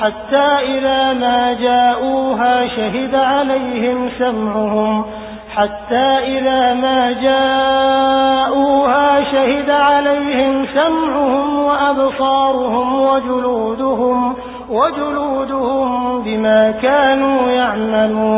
حتى إذا ما جاءوها شهد عليهم سمعهم. حتى إذا ما جاءوها شهد عليهم سمعهم وأبصارهم وجلودهم وجلودهم بما كانوا يعملون.